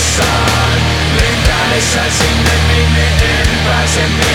tosissaan Lentäessä sinne minne en pääse minne.